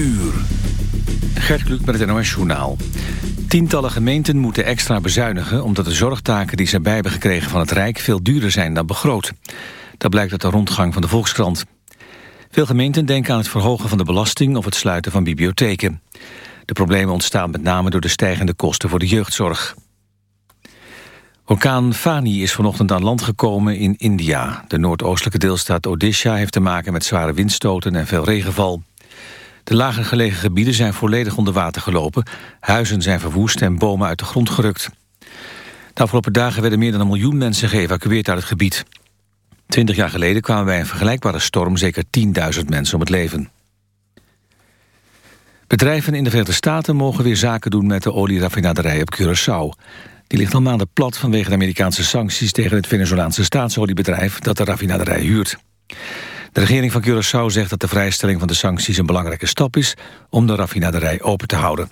uur. Gert Kluk met het NOS Journaal. Tientallen gemeenten moeten extra bezuinigen... omdat de zorgtaken die ze erbij hebben gekregen van het Rijk... veel duurder zijn dan begroot. Dat blijkt uit de rondgang van de Volkskrant. Veel gemeenten denken aan het verhogen van de belasting... of het sluiten van bibliotheken. De problemen ontstaan met name door de stijgende kosten voor de jeugdzorg. Orkaan Fani is vanochtend aan land gekomen in India. De noordoostelijke deelstaat Odisha heeft te maken met zware windstoten en veel regenval. De lager gelegen gebieden zijn volledig onder water gelopen. Huizen zijn verwoest en bomen uit de grond gerukt. De afgelopen dagen werden meer dan een miljoen mensen geëvacueerd uit het gebied. Twintig jaar geleden kwamen bij een vergelijkbare storm zeker 10.000 mensen om het leven. Bedrijven in de Verenigde Staten mogen weer zaken doen met de olieraffinaderij op Curaçao. Die ligt al maanden plat vanwege de Amerikaanse sancties tegen het Venezolaanse staatsoliebedrijf dat de raffinaderij huurt. De regering van Curaçao zegt dat de vrijstelling van de sancties een belangrijke stap is om de raffinaderij open te houden.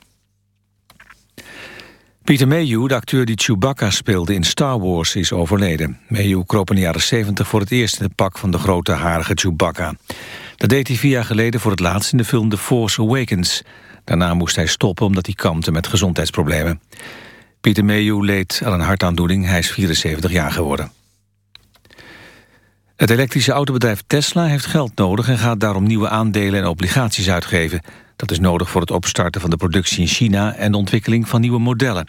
Peter Mayhew, de acteur die Chewbacca speelde in Star Wars, is overleden. Mayhew kroop in de jaren 70 voor het eerst in het pak van de grote harige Chewbacca. Dat deed hij vier jaar geleden voor het laatst in de film The Force Awakens. Daarna moest hij stoppen omdat hij kampte met gezondheidsproblemen. Peter Mayhew leed aan een hartaandoening, hij is 74 jaar geworden. Het elektrische autobedrijf Tesla heeft geld nodig... en gaat daarom nieuwe aandelen en obligaties uitgeven. Dat is nodig voor het opstarten van de productie in China... en de ontwikkeling van nieuwe modellen.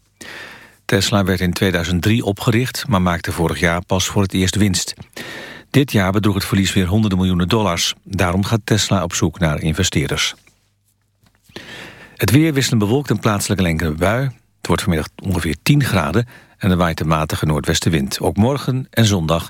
Tesla werd in 2003 opgericht... maar maakte vorig jaar pas voor het eerst winst. Dit jaar bedroeg het verlies weer honderden miljoenen dollars. Daarom gaat Tesla op zoek naar investeerders. Het weer wisselend bewolkt en plaatselijk een bui. Het wordt vanmiddag ongeveer 10 graden... en er waait een matige noordwestenwind. Ook morgen en zondag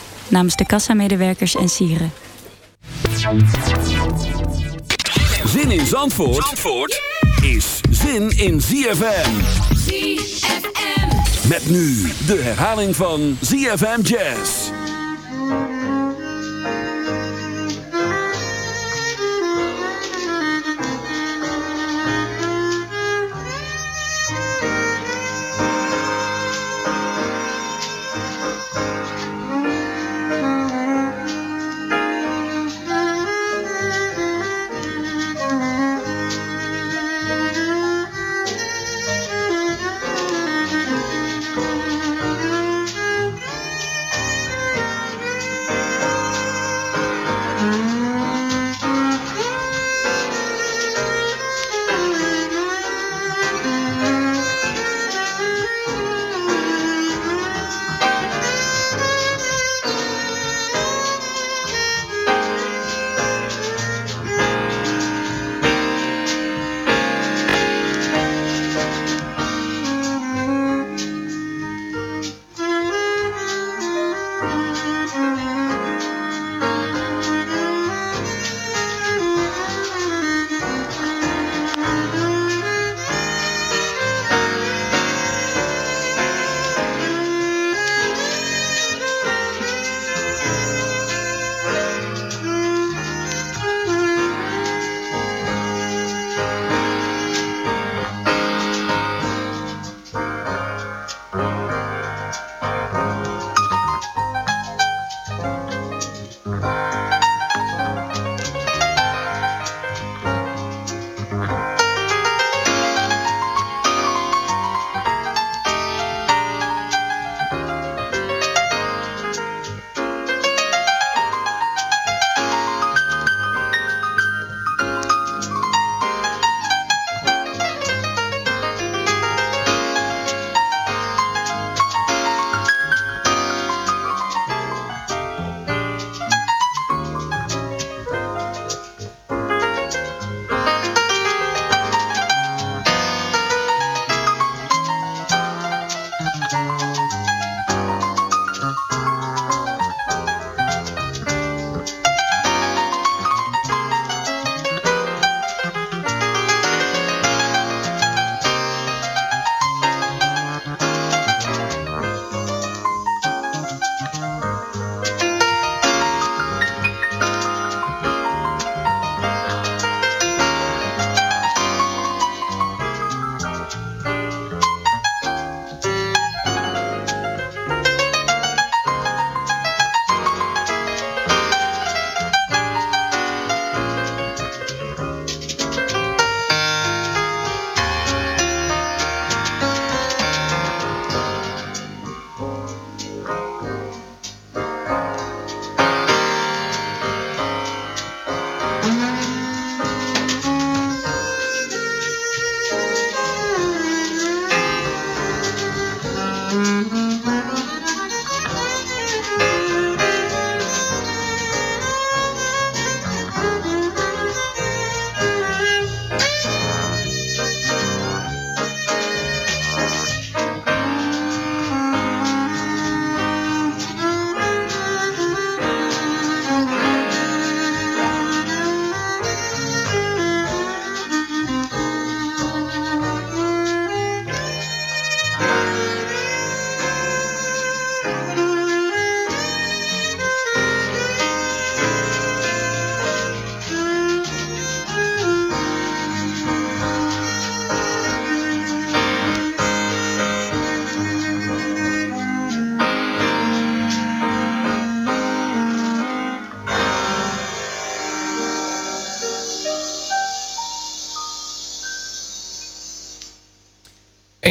Namens de kassamedewerkers en sieren. Zin in Zandvoort, Zandvoort is zin in ZFM. ZFM. Met nu de herhaling van ZFM Jazz.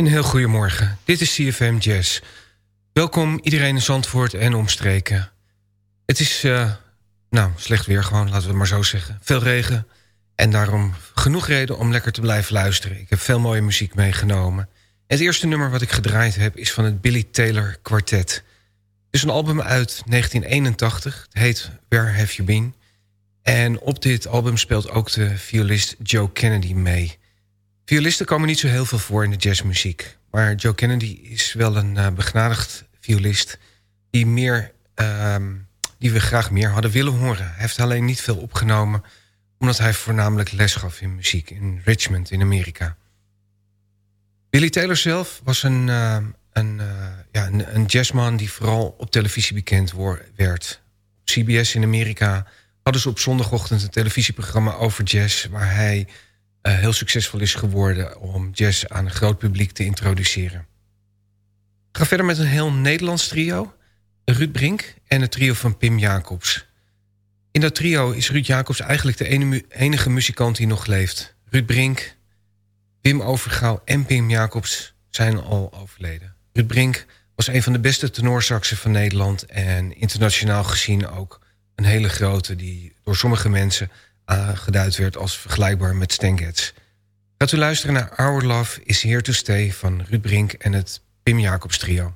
Een heel goedemorgen. Dit is CFM Jazz. Welkom iedereen in Zandvoort en omstreken. Het is, uh, nou, slecht weer gewoon, laten we het maar zo zeggen. Veel regen en daarom genoeg reden om lekker te blijven luisteren. Ik heb veel mooie muziek meegenomen. Het eerste nummer wat ik gedraaid heb is van het Billy Taylor Quartet. Het is een album uit 1981. Het heet Where Have You Been? En op dit album speelt ook de violist Joe Kennedy mee... Violisten komen niet zo heel veel voor in de jazzmuziek. Maar Joe Kennedy is wel een uh, begnadigd violist... Die, meer, uh, die we graag meer hadden willen horen. Hij heeft alleen niet veel opgenomen... omdat hij voornamelijk les gaf in muziek in Richmond in Amerika. Billy Taylor zelf was een, uh, een, uh, ja, een, een, jazzman... die vooral op televisie bekend werd. CBS in Amerika hadden ze op zondagochtend een televisieprogramma over jazz... waar hij uh, heel succesvol is geworden om jazz aan een groot publiek te introduceren. Ik ga verder met een heel Nederlands trio. Ruud Brink en het trio van Pim Jacobs. In dat trio is Ruud Jacobs eigenlijk de enige muzikant die nog leeft. Ruud Brink, Wim Overgouw en Pim Jacobs zijn al overleden. Ruud Brink was een van de beste tenorsaxen van Nederland... en internationaal gezien ook een hele grote... die door sommige mensen aangeduid werd als vergelijkbaar met Stan Getz. Gaat u luisteren naar Our Love is Here to Stay van Ruud Brink en het Pim Jacobs trio.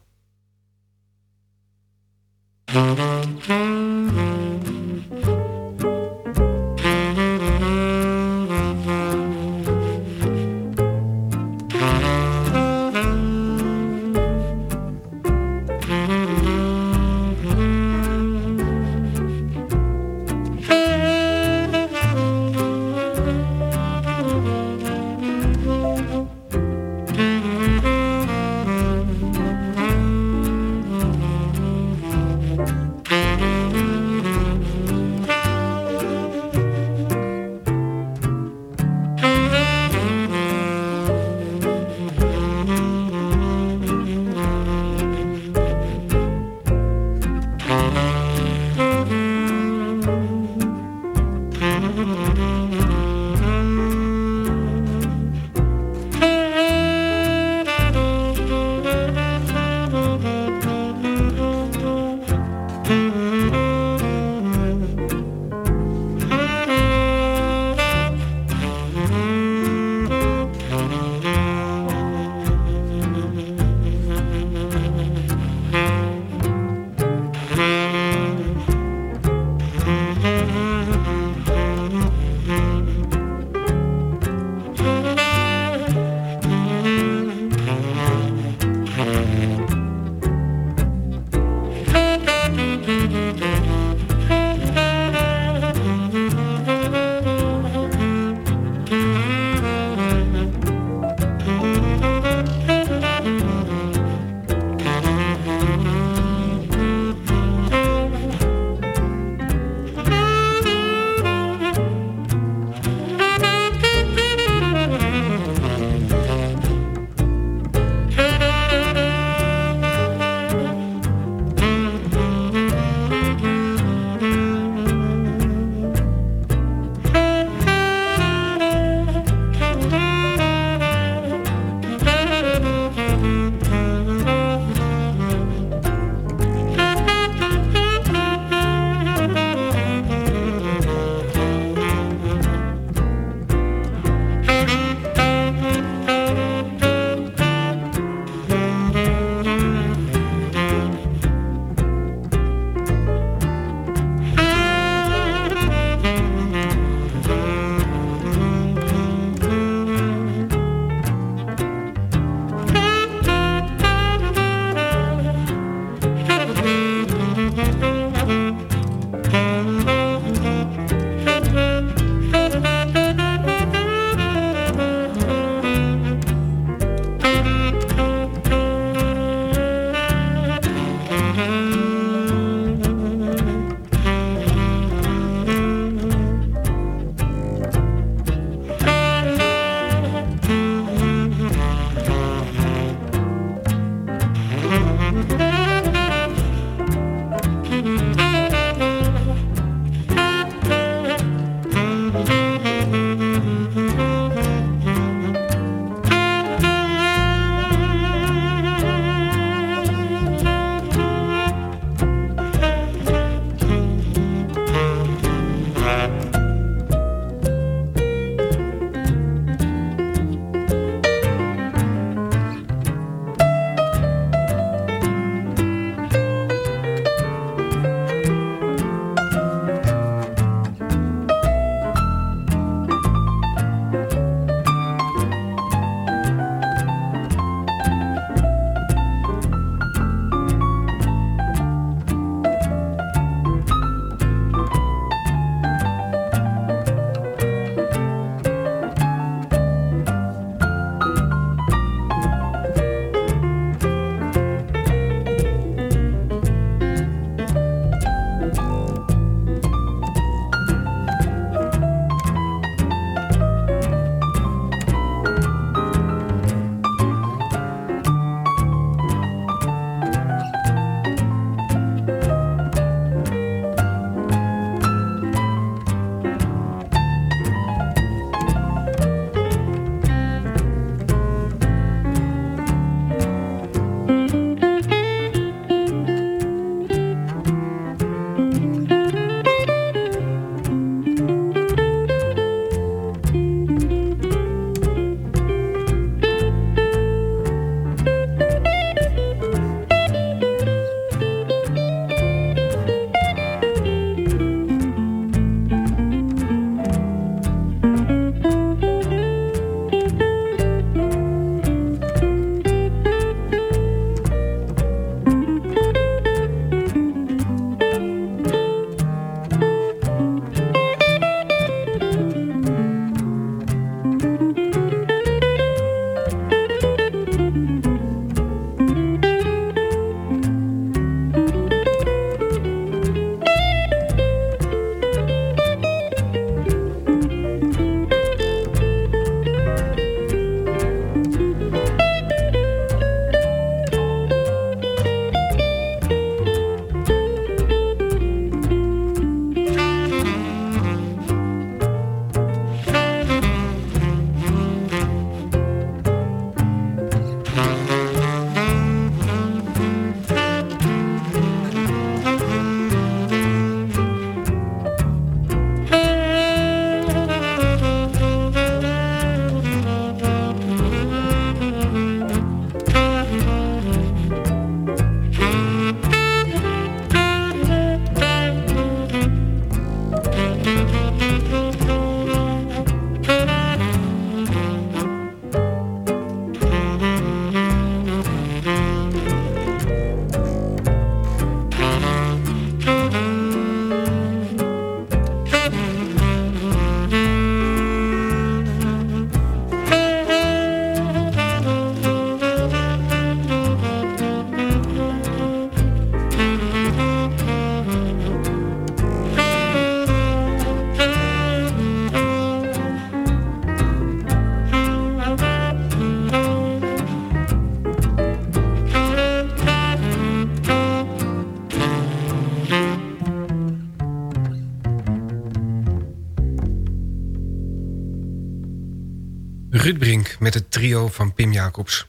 Met het trio van Pim Jacobs.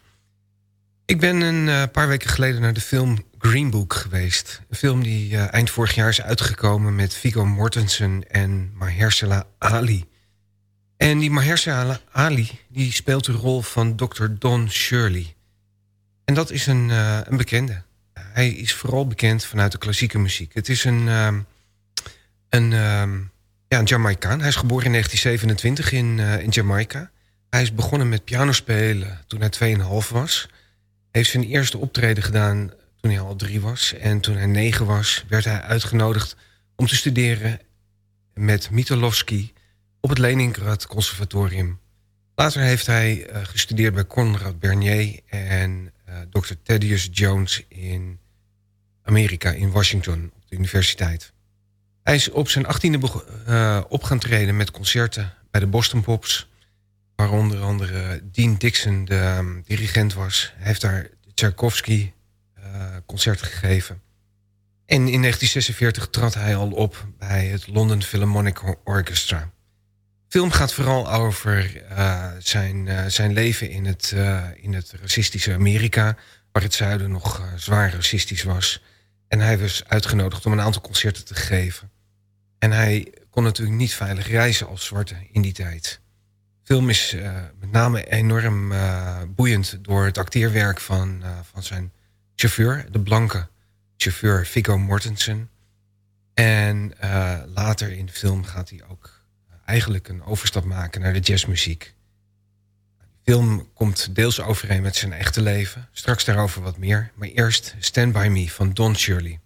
Ik ben een uh, paar weken geleden naar de film Green Book geweest. Een film die uh, eind vorig jaar is uitgekomen met Viggo Mortensen en Mahershala Ali. En die Mahershala Ali die speelt de rol van Dr. Don Shirley. En dat is een, uh, een bekende. Hij is vooral bekend vanuit de klassieke muziek. Het is een, um, een, um, ja, een Jamaicaan. Hij is geboren in 1927 in, in Jamaica. Hij is begonnen met pianospelen toen hij 2,5 was. Heeft zijn eerste optreden gedaan toen hij al drie was. En toen hij negen was, werd hij uitgenodigd om te studeren met Mitolovsky op het Leningrad Conservatorium. Later heeft hij uh, gestudeerd bij Conrad Bernier en uh, Dr. Thaddeus Jones in Amerika, in Washington, op de universiteit. Hij is op zijn achttiende uh, op gaan treden met concerten bij de Boston Pops... waar onder andere Dean Dixon de um, dirigent was. Heeft daar Tchaikovsky uh, concerten gegeven. En in 1946 trad hij al op bij het London Philharmonic Orchestra. De film gaat vooral over uh, zijn, uh, zijn leven in het, in het racistische Amerika... waar het zuiden nog zwaar racistisch was. En hij was uitgenodigd om een aantal concerten te geven. En hij kon natuurlijk niet veilig reizen als zwarte in die tijd. Film is met name enorm boeiend door het acteerwerk van, van zijn chauffeur... de blanke chauffeur Viggo Mortensen. En later in de film gaat hij ook eigenlijk een overstap maken naar de jazzmuziek. De film komt deels overeen met zijn echte leven. Straks daarover wat meer. Maar eerst Stand By Me van Don Shirley.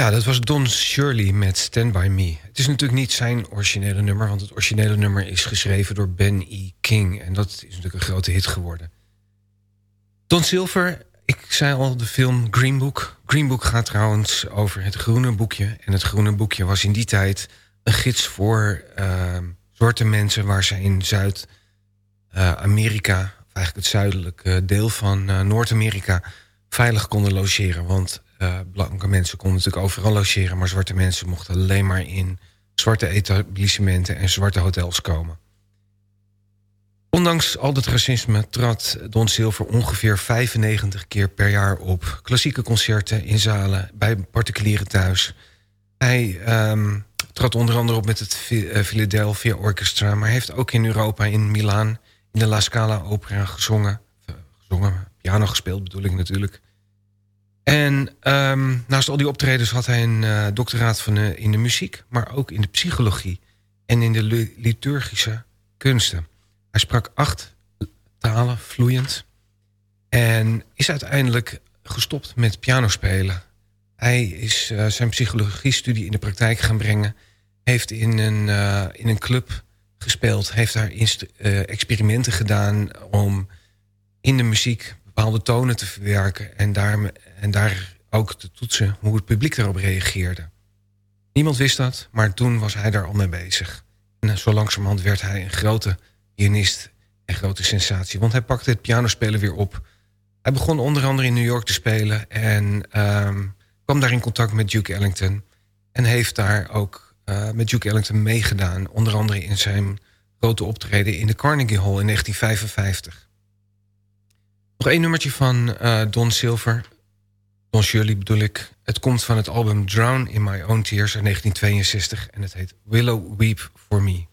Ja, dat was Don Shirley met Stand By Me. Het is natuurlijk niet zijn originele nummer... want het originele nummer is geschreven door Ben E. King... en dat is natuurlijk een grote hit geworden. Don Silver, ik zei al de film Green Book. Green Book gaat trouwens over het groene boekje. En het groene boekje was in die tijd een gids voor uh, zwarte mensen... waar ze in Zuid-Amerika, of eigenlijk het zuidelijke deel van uh, Noord-Amerika... veilig konden logeren, want... Uh, blanke mensen konden natuurlijk overal logeren... maar zwarte mensen mochten alleen maar in zwarte etablissementen... en zwarte hotels komen. Ondanks al dat racisme trad Don Silver ongeveer 95 keer per jaar op. Klassieke concerten in zalen, bij particulieren thuis. Hij um, trad onder andere op met het Philadelphia Orchestra... maar heeft ook in Europa, in Milaan, in de La Scala Opera gezongen. gezongen, piano gespeeld bedoel ik natuurlijk. En um, naast al die optredens had hij een uh, doctoraat van in de muziek... maar ook in de psychologie en in de liturgische kunsten. Hij sprak acht talen vloeiend... en is uiteindelijk gestopt met pianospelen. Hij is uh, zijn psychologie-studie in de praktijk gaan brengen... heeft in een, uh, in een club gespeeld... heeft daar experimenten gedaan om in de muziek bepaalde tonen te verwerken... en daar, en daar ook te toetsen hoe het publiek daarop reageerde. Niemand wist dat, maar toen was hij daar al mee bezig. En zo langzamerhand werd hij een grote pianist en grote sensatie. Want hij pakte het pianospelen weer op. Hij begon onder andere in New York te spelen... en um, kwam daar in contact met Duke Ellington... en heeft daar ook uh, met Duke Ellington meegedaan. Onder andere in zijn grote optreden in de Carnegie Hall in 1955. Nog één nummertje van uh, Don Silver. Don Shirley bedoel ik. Het komt van het album Drown in My Own Tears uit 1962. En het heet Willow Weep For Me.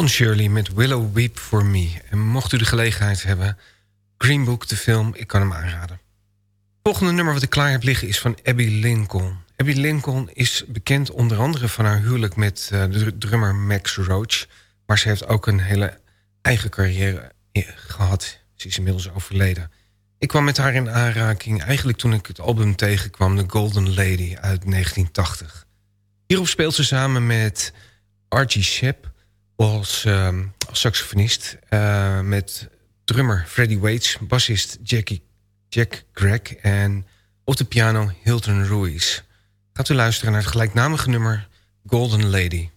Don Shirley met Willow Weep For Me. En mocht u de gelegenheid hebben... Green Book, de film, ik kan hem aanraden. Het volgende nummer wat ik klaar heb liggen is van Abby Lincoln. Abby Lincoln is bekend onder andere van haar huwelijk... met uh, de drummer Max Roach. Maar ze heeft ook een hele eigen carrière gehad. Ze is inmiddels overleden. Ik kwam met haar in aanraking eigenlijk toen ik het album tegenkwam... The Golden Lady uit 1980. Hierop speelt ze samen met Archie Shepp als, uh, als saxofonist... Uh, met drummer Freddie Waits, bassist Jackie, Jack Gregg... en op de piano Hilton Ruiz. Gaat u luisteren naar het gelijknamige nummer Golden Lady...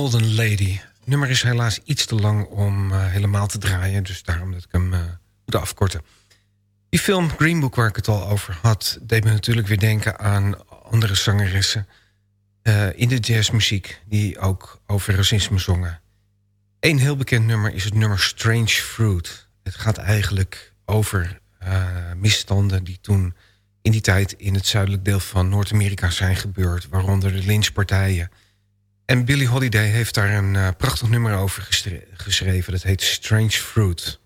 Golden Lady. Het nummer is helaas iets te lang om uh, helemaal te draaien... dus daarom dat ik hem uh, moet afkorten. Die film Green Book, waar ik het al over had... deed me natuurlijk weer denken aan andere zangeressen... Uh, in de jazzmuziek die ook over racisme zongen. Een heel bekend nummer is het nummer Strange Fruit. Het gaat eigenlijk over misstanden die toen in die tijd... in het zuidelijk deel van Noord-Amerika zijn gebeurd... waaronder de lynchpartijen en Billie Holiday heeft daar een uh, prachtig nummer over geschreven. Dat heet Strange Fruit.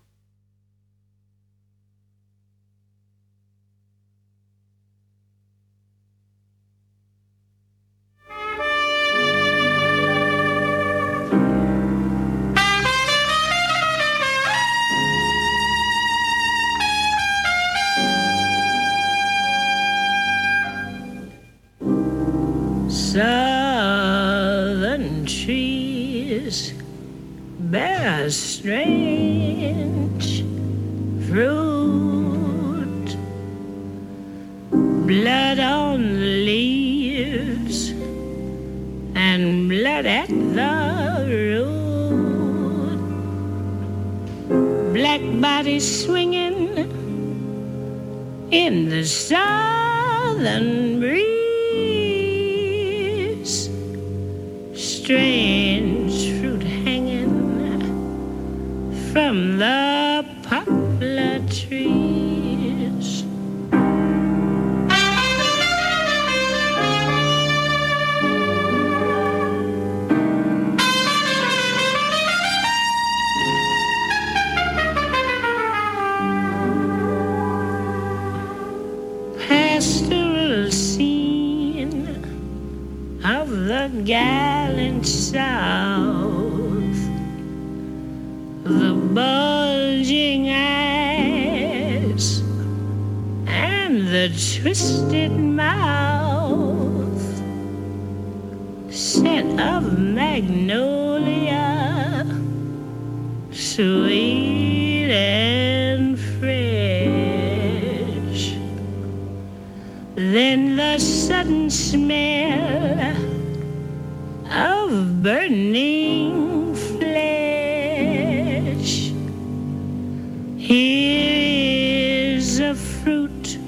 Fruit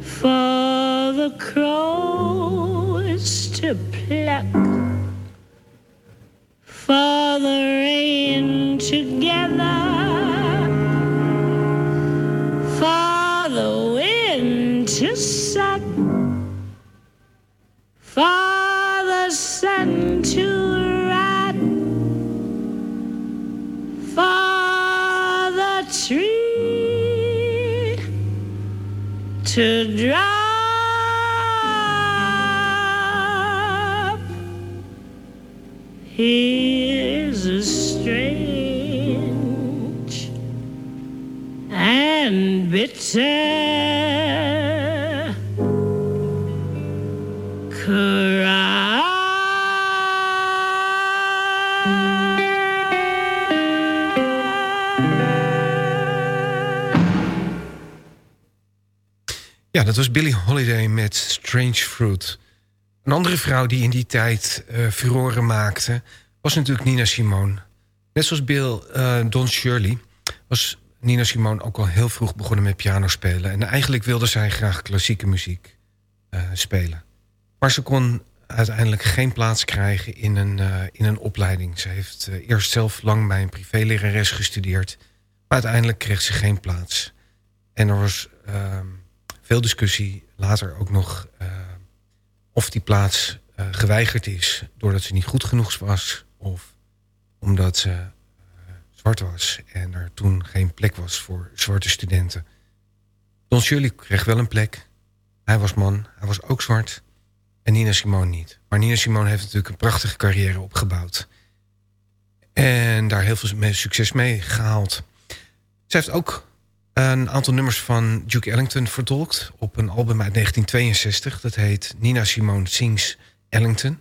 for the crows to pluck, for the rain to gather, Ja, dat was Billie Holiday met Strange Fruit. Een andere vrouw die in die tijd uh, furoren maakte... was natuurlijk Nina Simone. Net zoals Bill uh, Don Shirley... was Nina Simone ook al heel vroeg begonnen met piano spelen. En eigenlijk wilde zij graag klassieke muziek uh, spelen. Maar ze kon uiteindelijk geen plaats krijgen in een, in een opleiding. Ze heeft eerst zelf lang bij een privélerares gestudeerd... maar uiteindelijk kreeg ze geen plaats. En er was ehm, veel discussie, later ook nog of die plaats geweigerd is doordat ze niet goed genoeg was of omdat ze zwart was en er toen geen plek was voor zwarte studenten. Don Shirley kreeg wel een plek. Hij was man, hij was ook zwart en Nina Simone niet. Maar Nina Simone heeft natuurlijk een prachtige carrière opgebouwd. En daar heel veel succes mee gehaald. Ze heeft ook een aantal nummers van Duke Ellington vertolkt... op een album uit 1962. Dat heet Nina Simone Sings Ellington.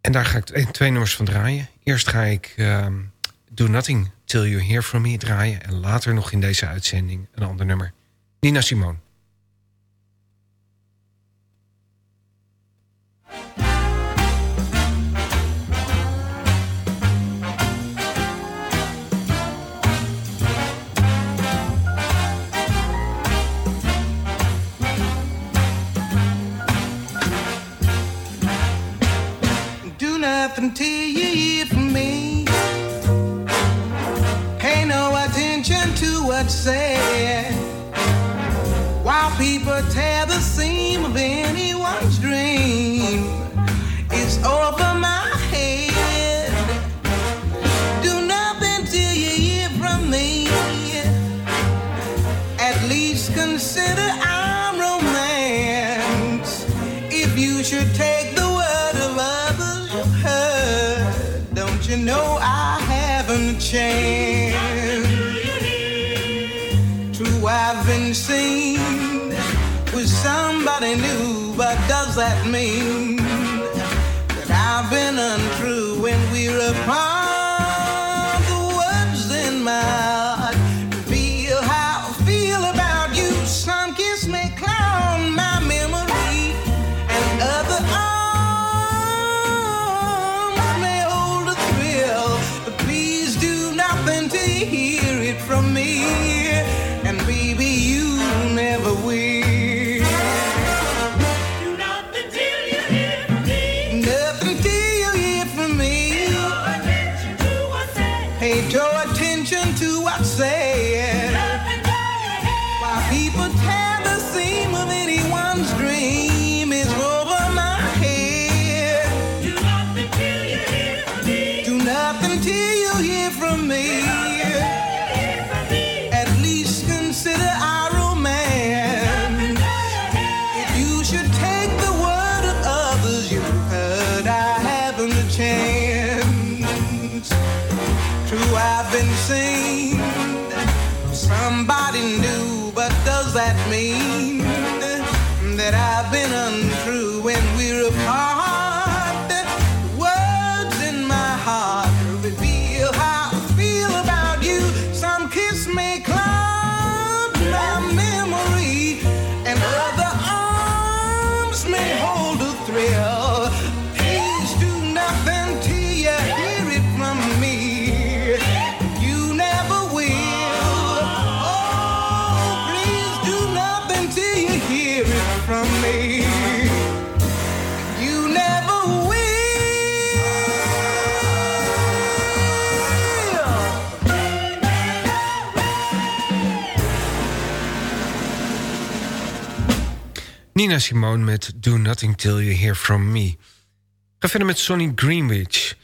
En daar ga ik twee nummers van draaien. Eerst ga ik um, Do Nothing Till You Hear From Me draaien... en later nog in deze uitzending een ander nummer. Nina Simone. nothing to that mean that I've been untrue when we're apart? The words in my heart feel how I feel about you. Some kiss may cloud my memory, and other arms may hold a thrill. But please do nothing to hear Nina Simone met Do Nothing Till You Hear From Me. Ga verder met Sonny Greenwich.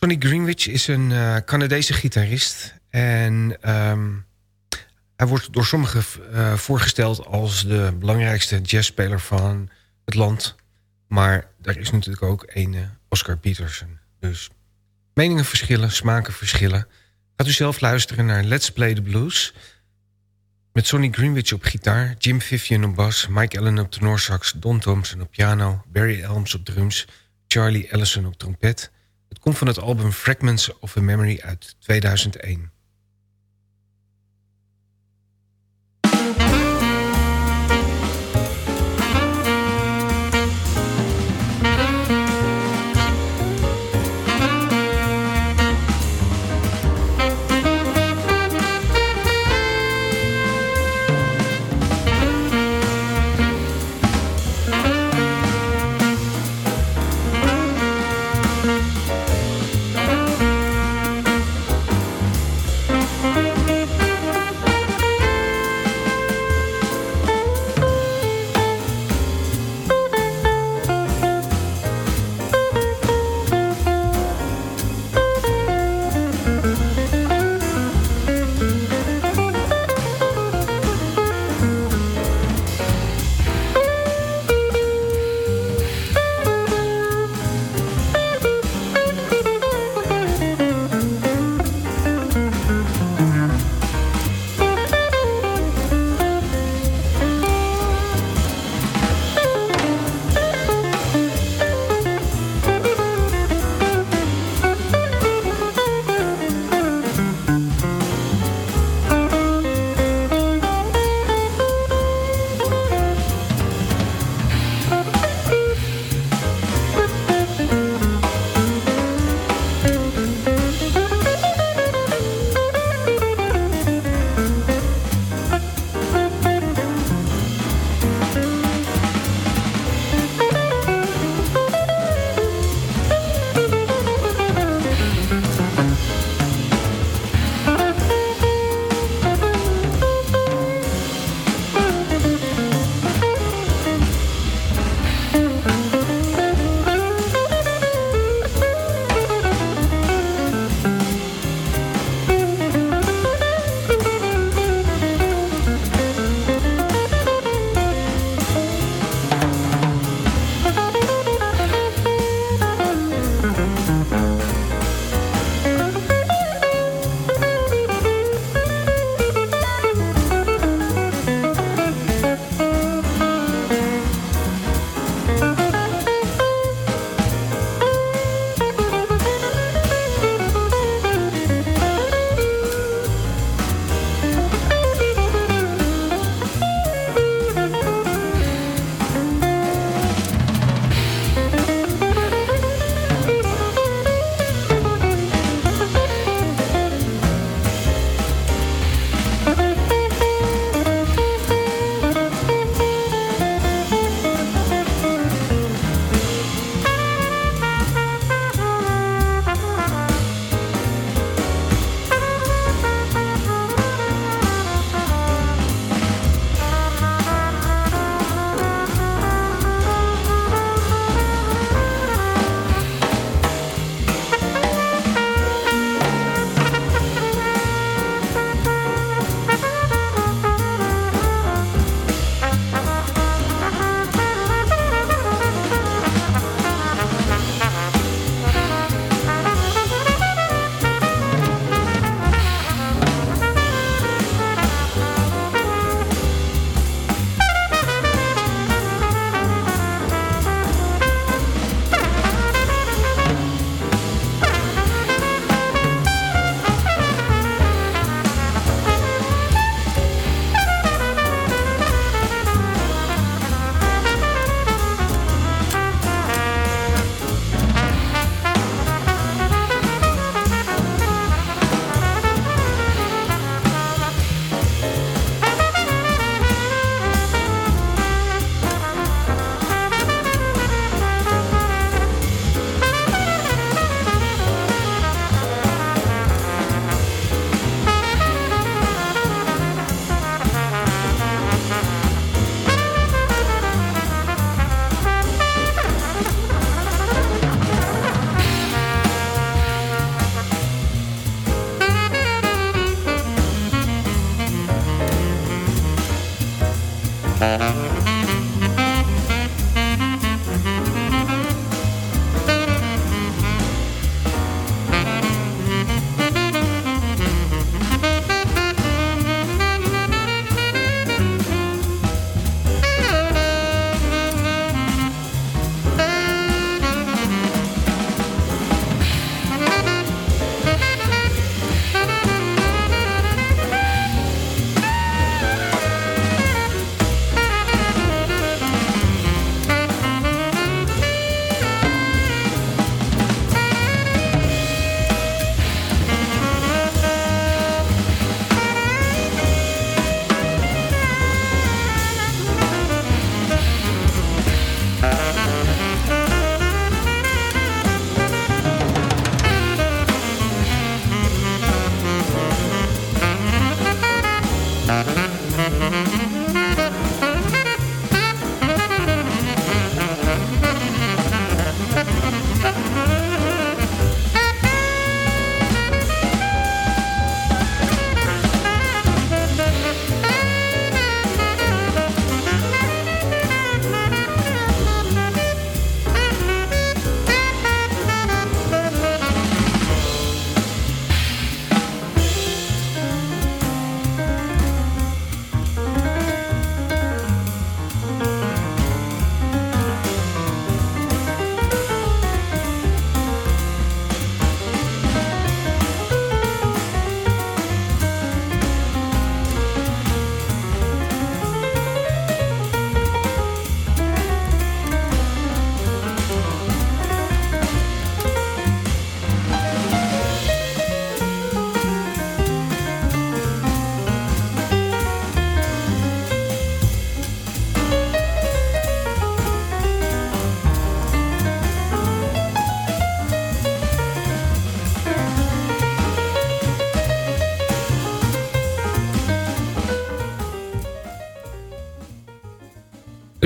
Sonny Greenwich is een eh, Canadese gitarist. En ehm, hij wordt door sommigen eh, voorgesteld als de belangrijkste jazzspeler van het land. Maar er is natuurlijk ook een eh, Oscar Peterson. Dus meningen verschillen, smaken verschillen. Gaat u zelf luisteren naar Let's Play the Blues... Met Sonny Greenwich op gitaar, Jim Vivian op bas... Mike Allen op tenorsax, Don Thompson op piano... Barry Elms op drums, Charlie Ellison op trompet. Het komt van het album Fragments of a Memory uit 2001.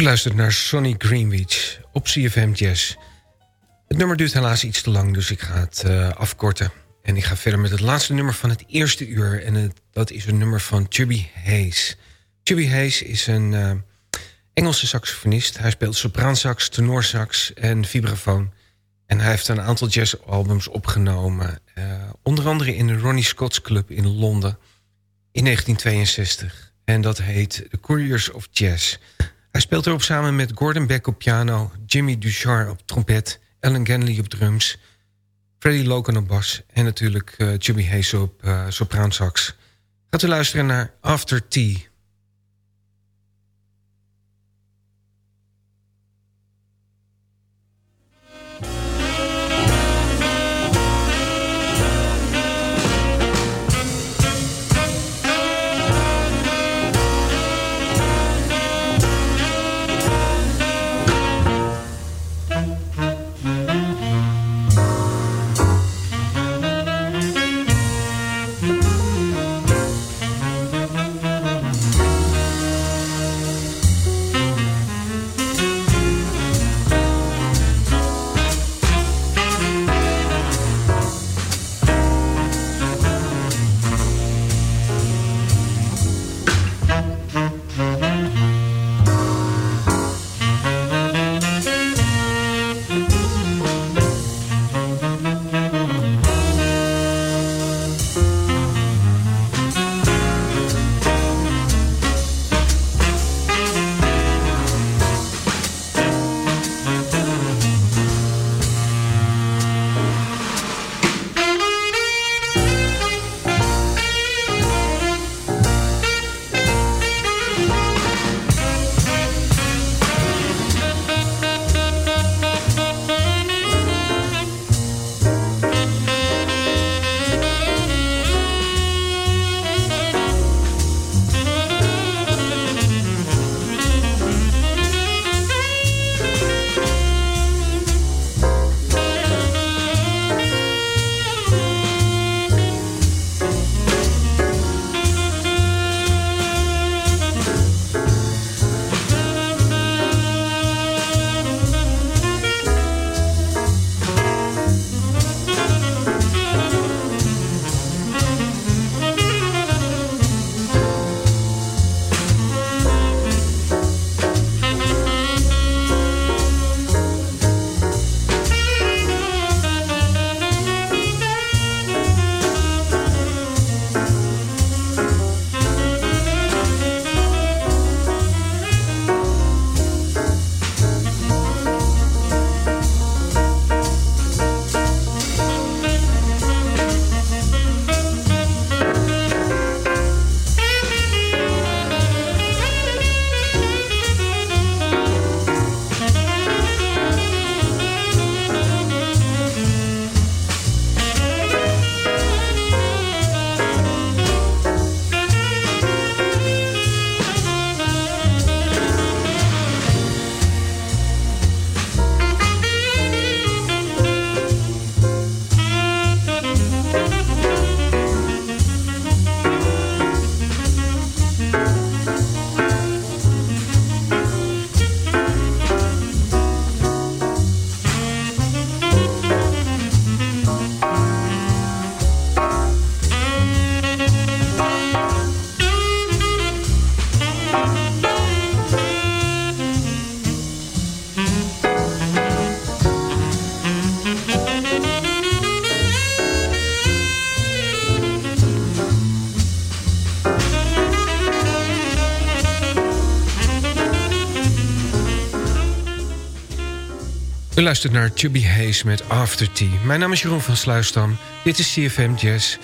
Luistert naar Sonny Greenwich op CFM Jazz. Het nummer duurt helaas iets te lang, dus ik ga het uh, afkorten. En ik ga verder met het laatste nummer van het eerste uur. En het, dat is een nummer van Chubby Hayes. Chubby Hayes is een uh, Engelse saxofonist. Hij speelt sopraansax, tenorsax en vibrafoon. En hij heeft een aantal jazzalbums opgenomen. Uh, onder andere in de Ronnie Scott's Club in Londen in 1962. En dat heet The Couriers of Jazz... Hij speelt erop samen met Gordon Beck op piano... Jimmy Duchard op trompet... Ellen Ganley op drums... Freddie Logan op bas... en natuurlijk uh, Jimmy Hayes op uh, sopraansax. Gaat u luisteren naar After Tea... luistert naar Chubby Hayes met After Tea. Mijn naam is Jeroen van Sluisdam. Dit is CFM Jazz.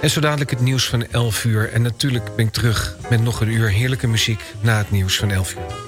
En zo dadelijk het nieuws van 11 uur. En natuurlijk ben ik terug met nog een uur heerlijke muziek na het nieuws van 11 uur.